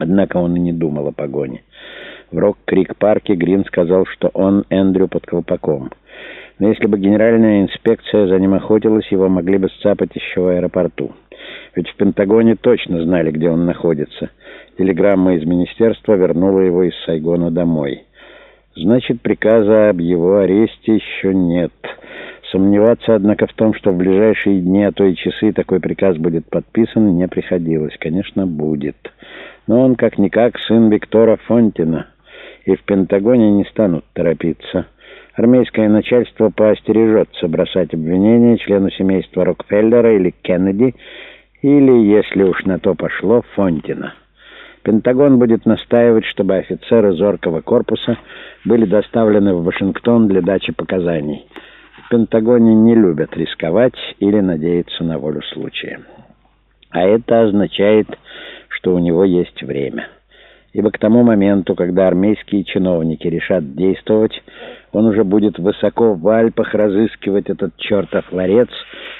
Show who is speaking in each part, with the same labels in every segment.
Speaker 1: Однако он и не думал о погоне. В Рок-Крик-парке Грин сказал, что он Эндрю под колпаком. Но если бы генеральная инспекция за ним охотилась, его могли бы сцапать еще в аэропорту. Ведь в Пентагоне точно знали, где он находится. Телеграмма из министерства вернула его из Сайгона домой. Значит, приказа об его аресте еще нет. Сомневаться, однако, в том, что в ближайшие дни, а то и часы такой приказ будет подписан, не приходилось. Конечно, будет. Но он, как-никак, сын Виктора Фонтина, и в Пентагоне не станут торопиться. Армейское начальство поостережется бросать обвинения члену семейства Рокфеллера или Кеннеди, или, если уж на то пошло, Фонтина. Пентагон будет настаивать, чтобы офицеры зоркого корпуса были доставлены в Вашингтон для дачи показаний. В Пентагоне не любят рисковать или надеяться на волю случая. А это означает, что у него есть время. Ибо к тому моменту, когда армейские чиновники решат действовать, он уже будет высоко в Альпах разыскивать этот чертов ларец,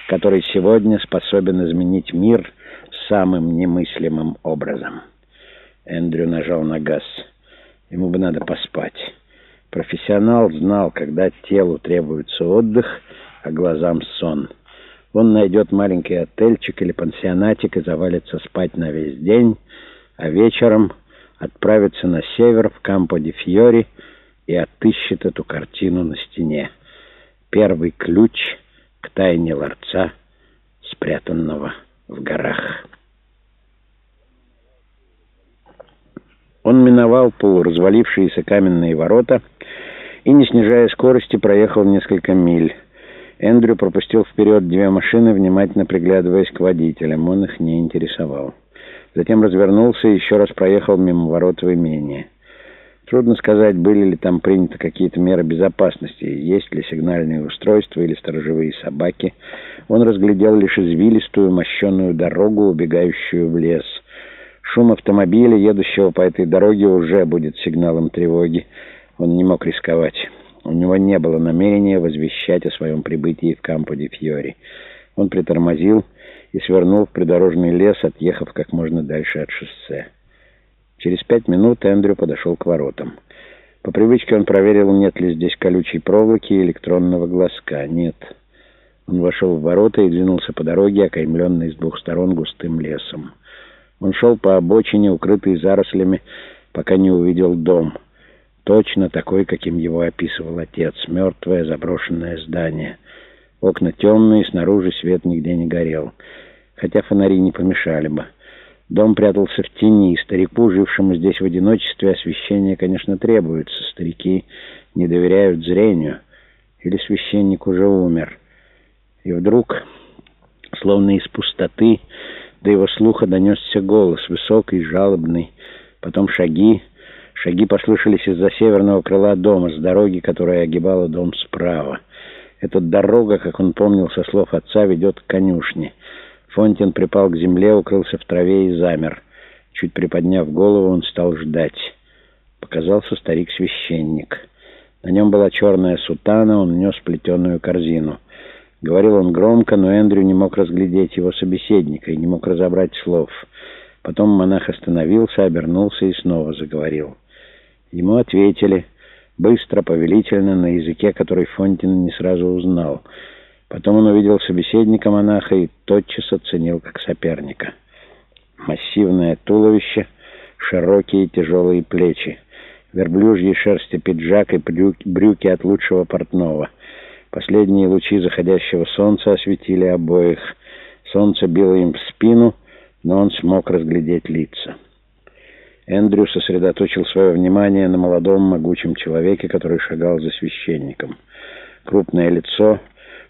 Speaker 1: который сегодня способен изменить мир самым немыслимым образом. Эндрю нажал на газ. Ему бы надо поспать. Профессионал знал, когда телу требуется отдых, а глазам сон. Он найдет маленький отельчик или пансионатик и завалится спать на весь день, а вечером отправится на север в Кампо-де-Фьори и отыщет эту картину на стене. Первый ключ к тайне ларца, спрятанного в горах. Он миновал полуразвалившиеся каменные ворота и, не снижая скорости, проехал несколько миль. Эндрю пропустил вперед две машины, внимательно приглядываясь к водителям. Он их не интересовал. Затем развернулся и еще раз проехал мимо ворот в имение. Трудно сказать, были ли там приняты какие-то меры безопасности, есть ли сигнальные устройства или сторожевые собаки. Он разглядел лишь извилистую мощенную дорогу, убегающую в лес — Шум автомобиля, едущего по этой дороге, уже будет сигналом тревоги. Он не мог рисковать. У него не было намерения возвещать о своем прибытии в Кампо-де-Фьори. Он притормозил и свернул в придорожный лес, отъехав как можно дальше от шоссе. Через пять минут Эндрю подошел к воротам. По привычке он проверил, нет ли здесь колючей проволоки и электронного глазка. Нет. Он вошел в ворота и двинулся по дороге, окаймленной с двух сторон густым лесом. Он шел по обочине, укрытой зарослями, пока не увидел дом. Точно такой, каким его описывал отец. Мертвое заброшенное здание. Окна темные, снаружи свет нигде не горел. Хотя фонари не помешали бы. Дом прятался в тени, старику, жившему здесь в одиночестве, освещение, конечно, требуется. Старики не доверяют зрению. Или священник уже умер. И вдруг, словно из пустоты, до его слуха донесся голос, высокий, жалобный. Потом шаги. Шаги послышались из-за северного крыла дома, с дороги, которая огибала дом справа. Эта дорога, как он помнил со слов отца, ведет к конюшне. Фонтин припал к земле, укрылся в траве и замер. Чуть приподняв голову, он стал ждать. Показался старик-священник. На нем была черная сутана, он нес плетеную корзину. Говорил он громко, но Эндрю не мог разглядеть его собеседника и не мог разобрать слов. Потом монах остановился, обернулся и снова заговорил. Ему ответили, быстро, повелительно, на языке, который Фонтин не сразу узнал. Потом он увидел собеседника монаха и тотчас оценил как соперника. Массивное туловище, широкие тяжелые плечи, верблюжьи шерсти пиджак и брюки от лучшего портного — Последние лучи заходящего солнца осветили обоих. Солнце било им в спину, но он смог разглядеть лица. Эндрю сосредоточил свое внимание на молодом могучем человеке, который шагал за священником. Крупное лицо,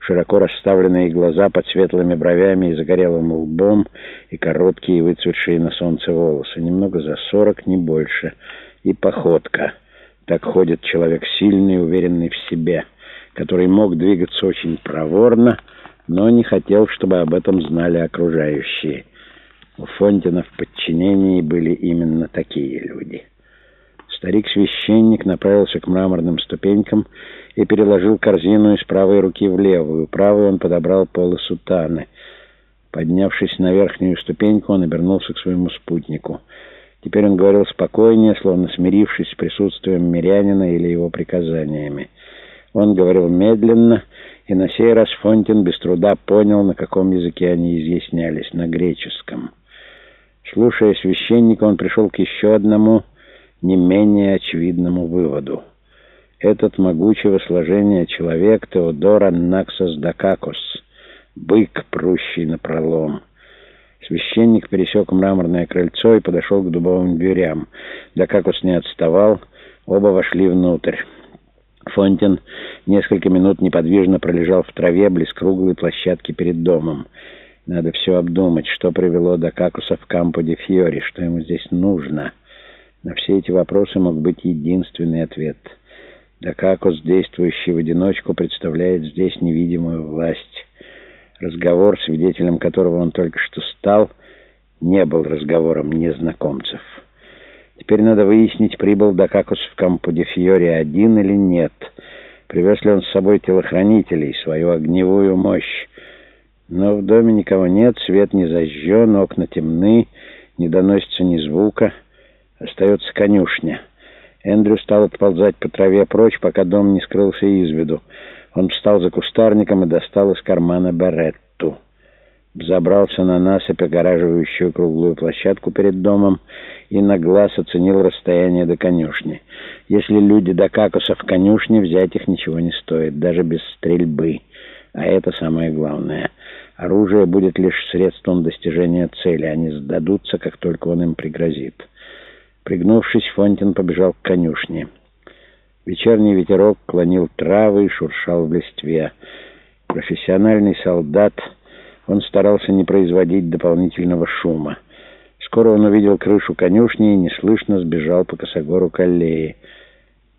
Speaker 1: широко расставленные глаза под светлыми бровями и загорелым лбом, и короткие выцветшие на солнце волосы, немного за сорок, не больше, и походка. Так ходит человек сильный, уверенный в себе — который мог двигаться очень проворно, но не хотел, чтобы об этом знали окружающие. У Фонтина в подчинении были именно такие люди. Старик-священник направился к мраморным ступенькам и переложил корзину из правой руки в левую. Правой он подобрал полы сутаны. Поднявшись на верхнюю ступеньку, он обернулся к своему спутнику. Теперь он говорил спокойнее, словно смирившись с присутствием мирянина или его приказаниями. Он говорил медленно, и на сей раз Фонтин без труда понял, на каком языке они изъяснялись, на греческом. Слушая священника, он пришел к еще одному, не менее очевидному выводу. Этот могучего сложения человек Теодора Наксос Дакакос, бык, прущий на пролом. Священник пересек мраморное крыльцо и подошел к дубовым дверям. Дакакос не отставал, оба вошли внутрь. Фонтин несколько минут неподвижно пролежал в траве близ круглой площадки перед домом. Надо все обдумать, что привело Дакакуса в Кампо-де-Фьори, что ему здесь нужно. На все эти вопросы мог быть единственный ответ. Дакакус, действующий в одиночку, представляет здесь невидимую власть. Разговор, свидетелем которого он только что стал, не был разговором незнакомцев. Теперь надо выяснить, прибыл Дакакус в Кампо-де-Фьоре один или нет. Привез ли он с собой телохранителей, свою огневую мощь. Но в доме никого нет, свет не зажжен, окна темны, не доносится ни звука. Остается конюшня. Эндрю стал отползать по траве прочь, пока дом не скрылся из виду. Он встал за кустарником и достал из кармана беретту. Забрался на насыпь, огораживающую круглую площадку перед домом, и на глаз оценил расстояние до конюшни. Если люди до какуса в конюшне, взять их ничего не стоит, даже без стрельбы. А это самое главное. Оружие будет лишь средством достижения цели. Они сдадутся, как только он им пригрозит. Пригнувшись, Фонтин побежал к конюшне. Вечерний ветерок клонил травы и шуршал в листве. Профессиональный солдат, он старался не производить дополнительного шума. Скоро он увидел крышу конюшни и неслышно сбежал по косогору к аллее.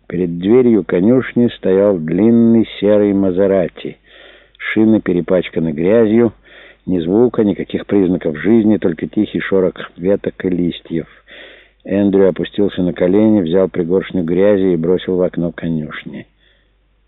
Speaker 1: Перед дверью конюшни стоял длинный серый Мазерати. Шины перепачканы грязью, ни звука, никаких признаков жизни, только тихий шорох веток и листьев — Эндрю опустился на колени, взял пригоршню грязи и бросил в окно конюшни.